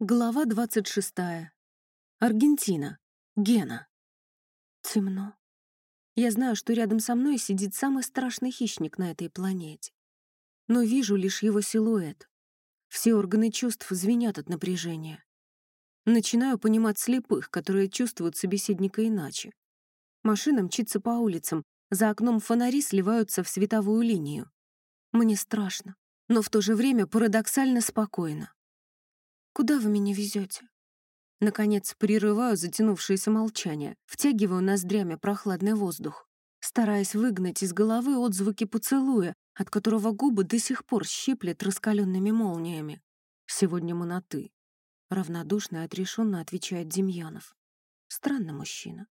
Глава 26. Аргентина. Гена. Темно. Я знаю, что рядом со мной сидит самый страшный хищник на этой планете. Но вижу лишь его силуэт. Все органы чувств звенят от напряжения. Начинаю понимать слепых, которые чувствуют собеседника иначе. Машина мчится по улицам, за окном фонари сливаются в световую линию. Мне страшно, но в то же время парадоксально спокойно. Куда вы меня везете? Наконец, прерываю затянувшееся молчание, втягиваю ноздрями прохладный воздух, стараясь выгнать из головы отзвуки поцелуя, от которого губы до сих пор щиплет раскаленными молниями. «Сегодня мы на «ты», — равнодушно и отрешенно отвечает Демьянов. Странный мужчина.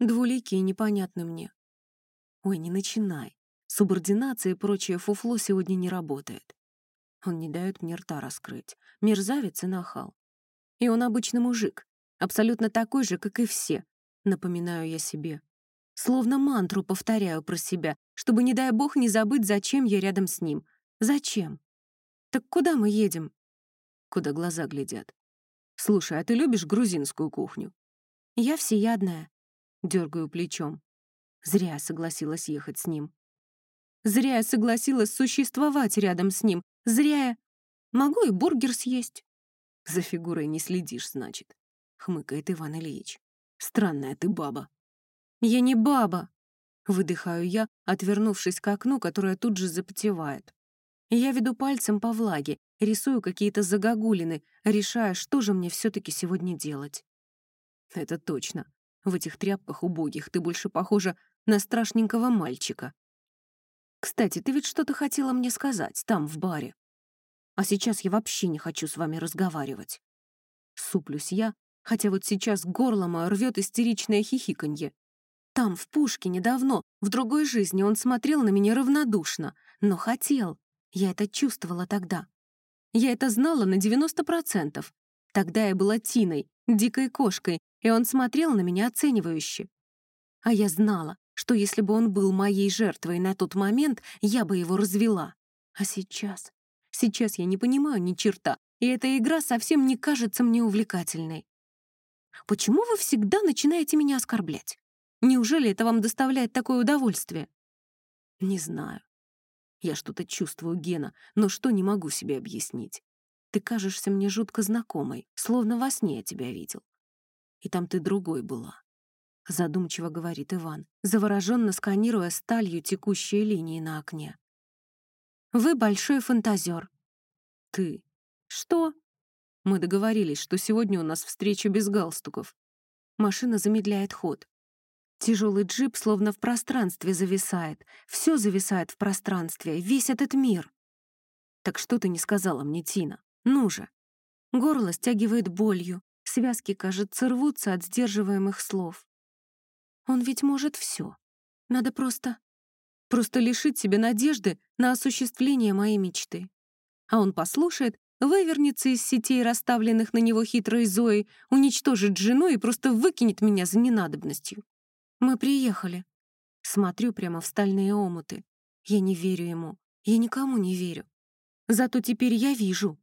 Двуликий и непонятный мне. Ой, не начинай. Субординация и прочее фуфло сегодня не работает. Он не дает мне рта раскрыть. Мерзавец и нахал. И он обычный мужик, абсолютно такой же, как и все, напоминаю я себе. Словно мантру повторяю про себя, чтобы, не дай бог, не забыть, зачем я рядом с ним. Зачем? Так куда мы едем? Куда глаза глядят. Слушай, а ты любишь грузинскую кухню? Я всеядная. Дергаю плечом. Зря согласилась ехать с ним. Зря я согласилась существовать рядом с ним, Зря я. Могу и бургер съесть. За фигурой не следишь, значит. Хмыкает Иван Ильич. Странная ты баба. Я не баба. Выдыхаю я, отвернувшись к окну, которое тут же запотевает. Я веду пальцем по влаге, рисую какие-то загогулины, решая, что же мне все таки сегодня делать. Это точно. В этих тряпках убогих ты больше похожа на страшненького мальчика. Кстати, ты ведь что-то хотела мне сказать там, в баре. А сейчас я вообще не хочу с вами разговаривать. Суплюсь я, хотя вот сейчас горло мое рвет истеричное хихиканье. Там, в Пушкине, давно, в другой жизни он смотрел на меня равнодушно, но хотел. Я это чувствовала тогда. Я это знала на 90%. Тогда я была Тиной, дикой кошкой, и он смотрел на меня оценивающе. А я знала, что если бы он был моей жертвой на тот момент, я бы его развела. А сейчас? Сейчас я не понимаю ни черта, и эта игра совсем не кажется мне увлекательной. Почему вы всегда начинаете меня оскорблять? Неужели это вам доставляет такое удовольствие? Не знаю. Я что-то чувствую, Гена, но что не могу себе объяснить. Ты кажешься мне жутко знакомой, словно во сне я тебя видел. И там ты другой была. — задумчиво говорит Иван, завороженно сканируя сталью текущие линии на окне. «Вы большой фантазер». «Ты». «Что?» «Мы договорились, что сегодня у нас встреча без галстуков». Машина замедляет ход. Тяжелый джип словно в пространстве зависает. Все зависает в пространстве, весь этот мир. «Так что ты не сказала мне, Тина? Ну же!» Горло стягивает болью, связки, кажется, рвутся от сдерживаемых слов. Он ведь может все. Надо просто... Просто лишить себя надежды на осуществление моей мечты. А он послушает, вывернется из сетей, расставленных на него хитрой Зоей, уничтожит жену и просто выкинет меня за ненадобностью. Мы приехали. Смотрю прямо в стальные омуты. Я не верю ему. Я никому не верю. Зато теперь я вижу.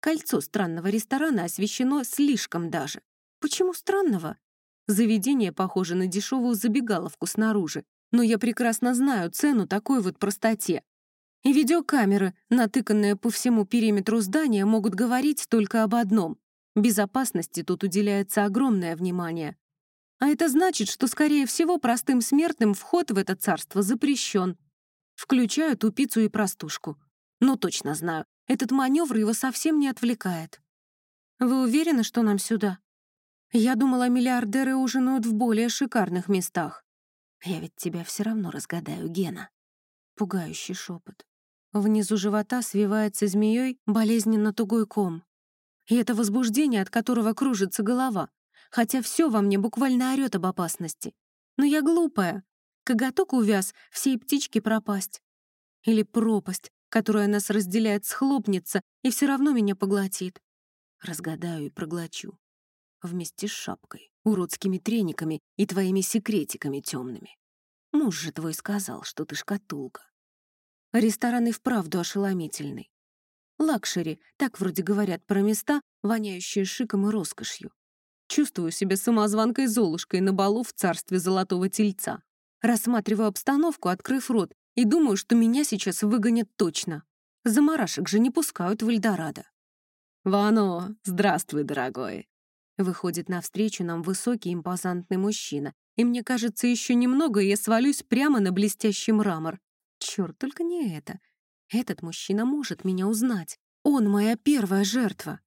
Кольцо странного ресторана освещено слишком даже. Почему странного? Заведение похоже на дешевую забегаловку снаружи, но я прекрасно знаю цену такой вот простоте. И видеокамеры, натыканные по всему периметру здания, могут говорить только об одном. Безопасности тут уделяется огромное внимание. А это значит, что, скорее всего, простым смертным вход в это царство запрещен. Включаю тупицу и простушку. Но точно знаю, этот маневр его совсем не отвлекает. «Вы уверены, что нам сюда?» Я думала, миллиардеры ужинают в более шикарных местах. Я ведь тебя все равно разгадаю, Гена. Пугающий шепот. Внизу живота свивается змеей болезненно тугой ком. И это возбуждение, от которого кружится голова, хотя все во мне буквально орёт об опасности. Но я глупая. Коготок увяз, всей птички пропасть. Или пропасть, которая нас разделяет, схлопнется и все равно меня поглотит. Разгадаю и проглочу вместе с шапкой, уродскими трениками и твоими секретиками темными. Муж же твой сказал, что ты шкатулка. Ресторан и вправду ошеломительный. Luxury, так вроде говорят про места, воняющие шиком и роскошью. Чувствую себя самозванкой Золушкой на балу в царстве Золотого Тельца. Рассматриваю обстановку, открыв рот, и думаю, что меня сейчас выгонят точно. Замарашек же не пускают в Эльдорадо. «Вано, здравствуй, дорогой!» Выходит навстречу нам высокий импозантный мужчина, и мне кажется, еще немного, и я свалюсь прямо на блестящий мрамор. Черт, только не это. Этот мужчина может меня узнать. Он моя первая жертва.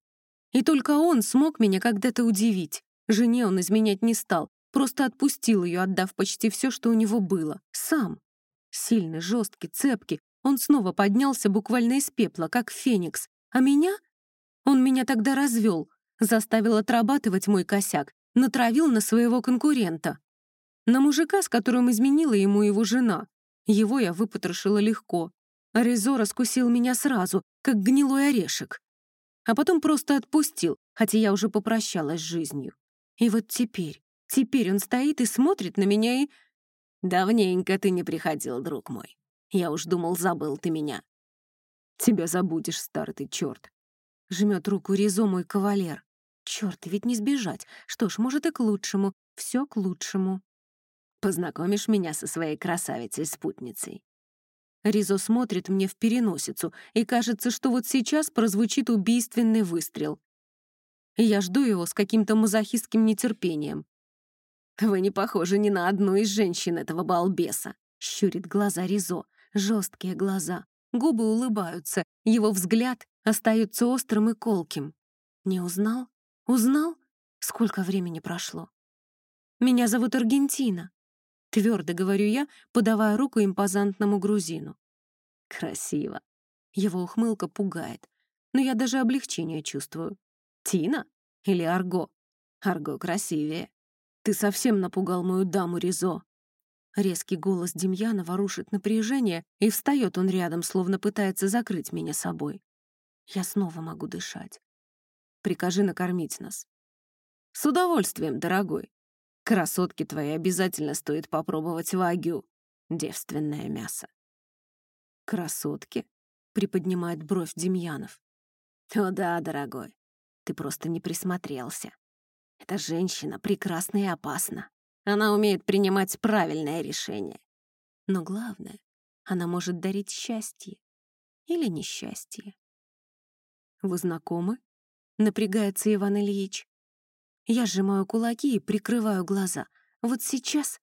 И только он смог меня когда-то удивить. Жене он изменять не стал, просто отпустил ее, отдав почти все, что у него было. Сам. Сильный, жесткий, цепкий. Он снова поднялся буквально из пепла, как феникс. А меня? Он меня тогда развел, заставил отрабатывать мой косяк, натравил на своего конкурента. На мужика, с которым изменила ему его жена. Его я выпотрошила легко. Резо раскусил меня сразу, как гнилой орешек. А потом просто отпустил, хотя я уже попрощалась с жизнью. И вот теперь, теперь он стоит и смотрит на меня и... «Давненько ты не приходил, друг мой. Я уж думал, забыл ты меня». «Тебя забудешь, старый черт. Жмет руку Резо мой кавалер. Черт, ведь не сбежать. Что ж, может и к лучшему. Все к лучшему. Познакомишь меня со своей красавицей-спутницей?» Ризо смотрит мне в переносицу, и кажется, что вот сейчас прозвучит убийственный выстрел. Я жду его с каким-то мазохистским нетерпением. «Вы не похожи ни на одну из женщин этого балбеса», — щурит глаза Ризо, жесткие глаза. Губы улыбаются, его взгляд остается острым и колким. Не узнал? Узнал? Сколько времени прошло? Меня зовут Аргентина. Твердо говорю я, подавая руку импозантному грузину. Красиво. Его ухмылка пугает, но я даже облегчение чувствую. Тина или Арго? Арго красивее. Ты совсем напугал мою даму Ризо. Резкий голос Демьяна рушит напряжение, и встает он рядом, словно пытается закрыть меня собой. Я снова могу дышать. Прикажи накормить нас. С удовольствием, дорогой. Красотки твои обязательно стоит попробовать вагю. Девственное мясо. Красотки? Приподнимает бровь Демьянов. О да, дорогой, ты просто не присмотрелся. Эта женщина прекрасна и опасна. Она умеет принимать правильное решение. Но главное, она может дарить счастье или несчастье. «Вы знакомы?» — напрягается Иван Ильич. Я сжимаю кулаки и прикрываю глаза. Вот сейчас